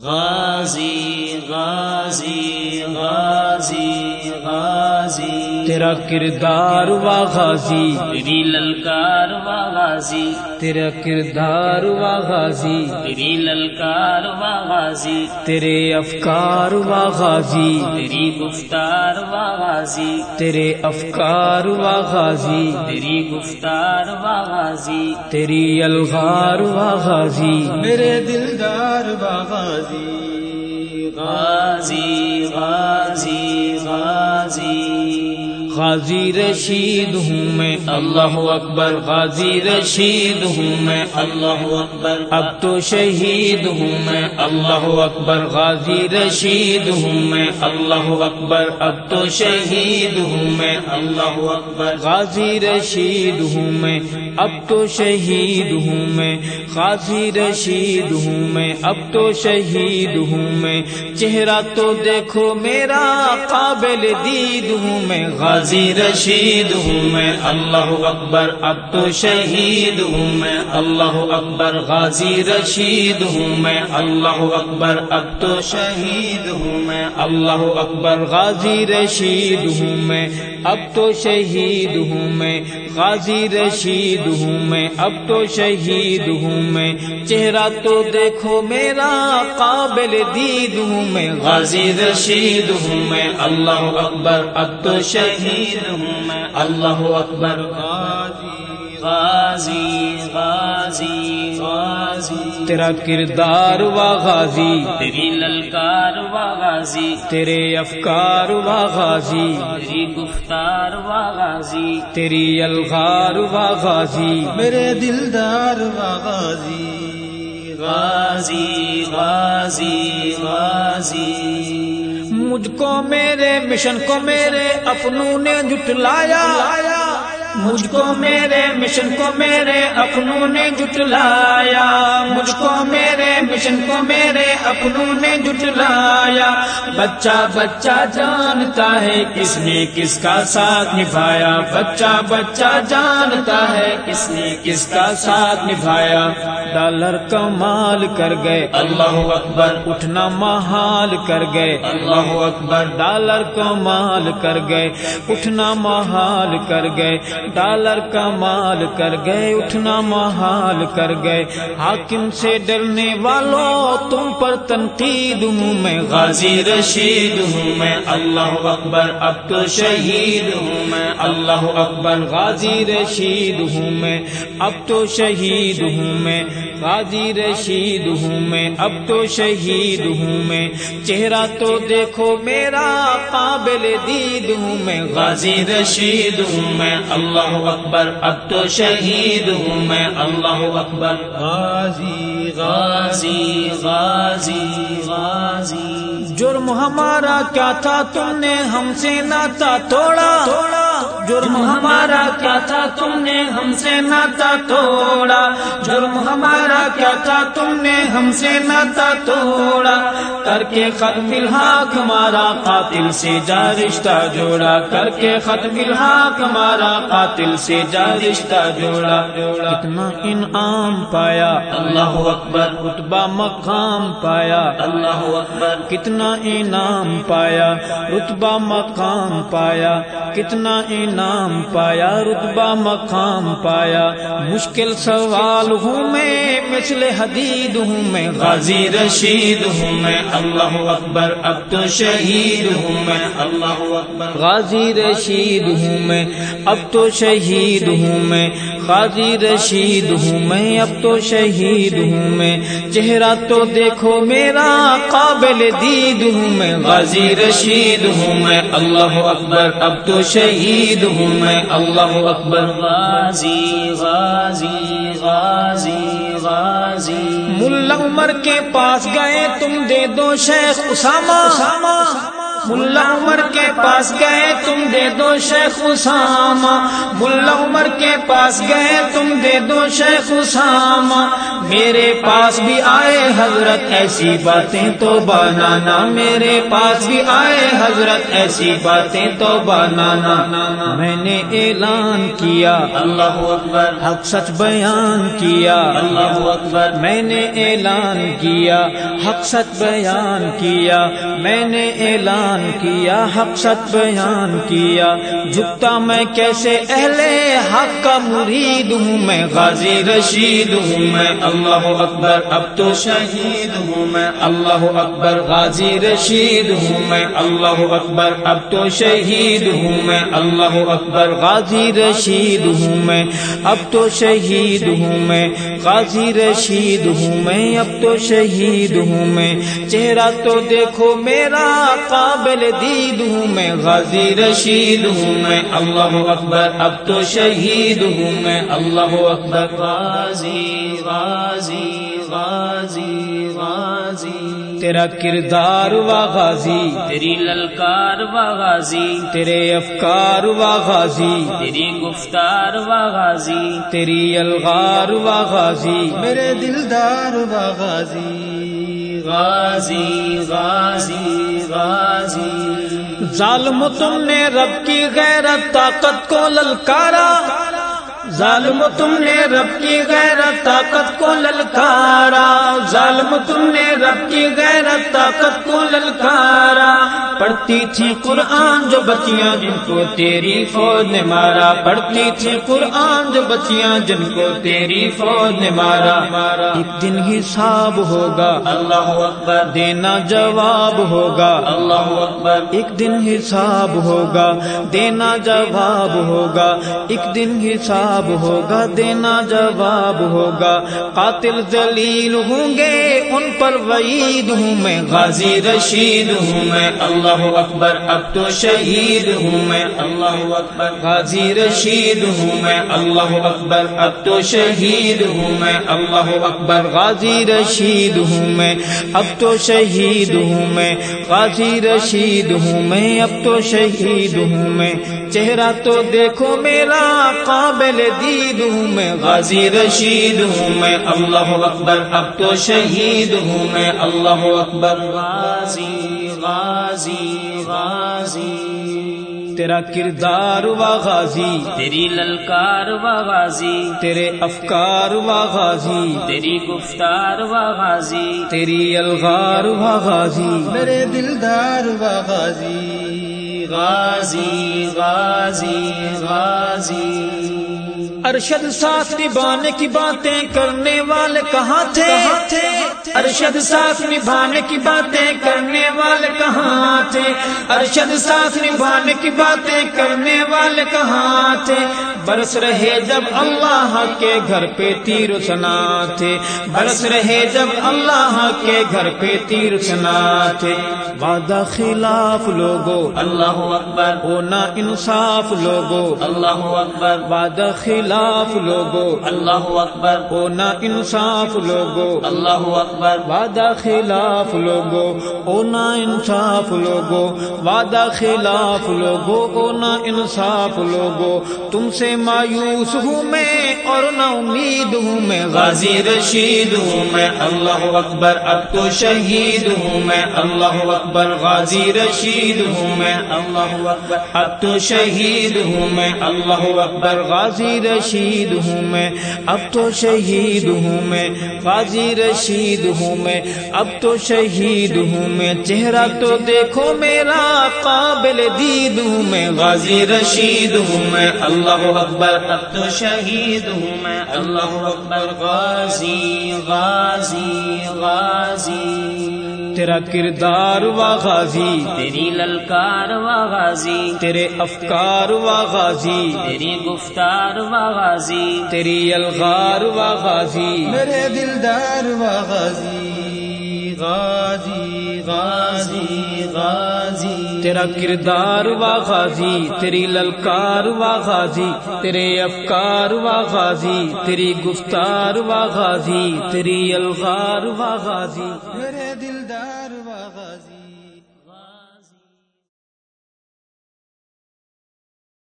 غازی غازی غازی غازی تیرا کردار و غازی تیری للکار و غازی تیرا کردار و غازی تیری للکار و غازی تیرے افکار و غازی تیری گفتار و غازی تیرے افکار و غازی تیری گفتار و غازی تیری الغار و غازی میرے دلدار باغازی غازی غازی غازی غازی غازی رشید ہوں میں اللہ اکبر غازی رشید ہوں میں اللہ اکبر اب تو شہید ہوں میں اللہ اکبر غازی رشید ہوں میں اللہ اکبر اب تو شہید ہوں میں اللہ اکبر غازی رشید ہوں میں اب تو شہید ہوں میں غازی رشید ہوں میں اب تو شہید ہوں میں چہرہ تو دیکھو میرا قابل دید ہوں میں غازی رشید ہوں میں، اللہ اکبر اب تو شہید ہوں میں، اللہ اکبر غازی رشید ہوں میں، اللہ اکبر اب تو شہید ہوں میں، اللہ اکبر غازی رشید ہوں میں اب تو شہید ہوں میں غازی رشید ہوں میں، اب تو شہید ہوں میں۔ چہرہ تو دیکھو میرا، قابل دید ہوں میں۔ غازی رشید ہوں میں، اللہ اکبر، اب تو شہید ہوں میں۔ اللہ اکبر غازی غازی غازی۔ تیرا کردار و غازی۔ تیری للکار و غازی۔ تیرے افکار و غازی۔ تیری گفتار و غازی۔ تیری الغار و غازی۔ میرے دلدار باغازی غازی۔ غازی غازی مجھ کو میرے مشن کو میرے اپنوں نے جٹلایا مجھ کو میرے مشن کو میرے اپنوں نے جٹلایا مجھ کو میرے مشن کو میرے اپنوں نے جٹلایا بچہ بچہ جانتا ہے کس نے کس کا ساتھ نبھایا۔ بچہ بچہ جانتا ہے کس نے کس کا ساتھ نبھایا۔ ڈالر کمال کر گئے، اللہ اکبر اٹھنا محال کر گئے۔ اللہ اکبر ڈالر کمال کر گئے، اٹھنا محال کر گئے۔ ڈالر کا مال کر گئے، اٹھنا محال کر گئے۔ حاکم سے ڈرنے والوں تم پر تنقید ہوں میں، غازی رشید ہوں میں، اللہ اکبر اب تو شہید ہوں میں، اللہ اکبر غازی رشید ہوں میں اب تو شہید ہوں میں۔ غازی رشید ہوں میں، اب تو شہید ہوں میں۔ چہرہ تو دیکھو میرا، قابل دید ہوں میں۔ غازی رشید ہوں میں، اللہ اکبر، اب تو شہید ہوں میں۔ اللہ اکبر۔ غازی غازی غازی غازی۔ جرم ہمارا کیا تھا؟ تم نے ہم سے ناتا توڑا جرم ہمارا کیا تھا تم نے ہم سے ناتا توڑا؟ جرم ہمارا کیا تھا تم نے ہم سے ناتا توڑا؟ کر کے ختم الحاق ہمارا قاتل سے جا رشتہ جوڑا۔ کر کے ختم الحاق ہمارا قاتل سے جا رشتہ جوڑا۔ کتنا انعام پایا۔ اللہ اکبر۔ رتبہ مقام پایا۔ اللہ اکبر۔ کتنا انعام پایا۔ رتبہ مقام پایا۔ کتنا انعام نام پایا، رتبہ مقام پایا۔ مشکل سوال ہوں میں، مثل حدید ہوں میں، غازی رشید ہوں میں، اللہ اکبر اب تو شہید ہوں میں، اللہ اکبر غازی رشید ہوں میں اب تو شہید ہوں میں غازی رشید ہوں میں اب تو شہید ہوں میں۔ چہرہ تو دیکھو میرا قابل دید ہوں میں۔ غازی رشید ہوں میں اللہ اکبر اب تو شہید ہوں میں۔ اللہ اکبر۔ غازی غازی غازی غازی۔ ملا عمر کے پاس گئے تم دے دو شیخ اسامہ۔ ملا عمر کے پاس گئے تم دے دو شیخ اسامہ۔ ملا عمر کے پاس گئے تم دے دو شیخ اسامہ۔ میرے پاس بھی آئے حضرت ایسی باتیں تو بنانا۔ میرے پاس بھی آئے حضرت ایسی باتیں تو بنانا۔ میں نے اعلان کیا اللہ اکبر۔ حق سچ بیان کیا۔ اللہ اکبر۔ میں نے اعلان کیا حق سچ بیان کیا۔ میں نے اعلان کیا، حق سچ بیان کیا۔ جھکتا میں کیسے اہل حق کا مرید ہوں؟ میں غازی رشید ہوں۔ میں اللہ اکبر اب تو شہید ہوں۔ میں اللہ اکبر غازی رشید ہوں۔ میں اللہ اکبر اب تو شہید ہوں۔ میں اللہ اکبر غازی رشید ہوں۔ میں اب تو شہید ہوں۔ میں غازی رشید ہوں۔ میں اب تو شہید ہوں۔ میں چہرہ تو دیکھو، میرا قابل دید ہوں میں، غازی رشید ہوں میں، اللہ اکبر، اب تو شہید ہوں میں، اللہ اکبر، غازی غازی غازی غازی۔ تیرا کردار و غازی، تیری للکار و غازی، تیرے افکار و غازی، تیری گفتار و غازی، تیری الغار و غازی، میرے دلدار باغازی غازی غازی غازی۔ ظالم تم نے رب کی غیرت طاقت کو للکارا۔ ظالم تم نے رب کی غیرت طاقت کو للکارا ظالم تم نے رب کی غیرت طاقت کو للکارا پڑھتی تھی قرآن جو بچیاں جن کو تیری فوج نے مارا۔ پڑھتی تھی قرآن جو بچیاں جن کو تیری فوج نے مارا۔ ایک دن حساب ہوگا، اللہ اکبر دینا جواب ہوگا۔ اللہ اکبر ایک دن حساب ہوگا، دینا جواب ہوگا۔ ایک دن حساب ہوگا، دینا جواب ہوگا۔ قاتل ذلیل ہوں گے، ان پر وعید ہوں میں۔ غازی رشید ہوں میں۔ اللہ اکبر، اب تو شہید ہوں میں۔ اللہ اکبر، غازی رشید ہوں میں۔ اللہ اکبر، اب تو شہید ہوں میں۔ اللہ اکبر، غازی رشید ہوں میں۔ اب تو شہید ہوں میں۔ غازی رشید ہوں میں۔ اب تو شہید ہوں میں۔ چہرہ تو دیکھو میرا قابل دید ہوں میں غازی رشید ہوں میں اللہ اکبر اب تو شہید ہوں میں اللہ اکبر۔ غازی غازی غازی۔ تیرا کردار و غازی۔ تیری للکار و غازی۔ تیرے افکار و غازی۔ تیری گفتار و غازی۔ تیری الغار و غازی۔ میرے دلدار باغازی غازی۔ غازی غازی ارشد ساتھ نبھانے کی باتیں کرنے والے کہاں تھے؟ ارشد ساتھ نبھانے کی باتیں کرنے والے کہاں تھے؟ ارشد ساتھ نبھانے کی باتیں کرنے والے کہاں تھے برس رہے جب اللہ کے گھر پہ تیر سنا تھے برس رہے جب اللہ کے گھر پہ تیر سنا تھے وعدہ خلاف لوگو، اللہ اکبر۔ ہونا انصاف لوگو، اللہ اکبر۔ وعدہ خلاف لوگو، اللہ اکبر۔ ہونا انصاف لوگو، اللہ اکبر۔ وعدہ خلاف لوگو ہونا انصاف لوگو۔ وعدہ خلاف لوگو ہونا انصاف لوگو تم سے مایوس ہوں میں اور نہ امید ہوں میں۔ غازی رشید ہوں میں، اللہ اکبر اب تو شہید ہوں میں۔ اللہ اکبر، غازی رشید ہوں میں، اللہ اکبر اب تو شہید ہوں میں۔ اللہ اکبر، غازی رشید ہوں میں، اب تو شہید ہوں میں۔ غازی رشید ہوں میں، اب تو شہید ہوں میں۔ چہرہ تو دیکھو میرا قابل دید ہوں میں، غازی رشید ہوں میں، اللہ اکبر اب تو شہید ہوں میں، اللہ اکبر غازی غازی غازی۔ تیرا کردار و غازی، تیری للکار و غازی، تیرے افکار و غازی، تیری گفتار و غازی، تیری الغار و غازی۔ میرے دلدار باغازی غازی غازی غازی۔ تیرا کردار وا غازی، تیری للکار وا غازی، تیرے افکار وا غازی، تیری گفتار وا غازی، تیری الغار وا غازی۔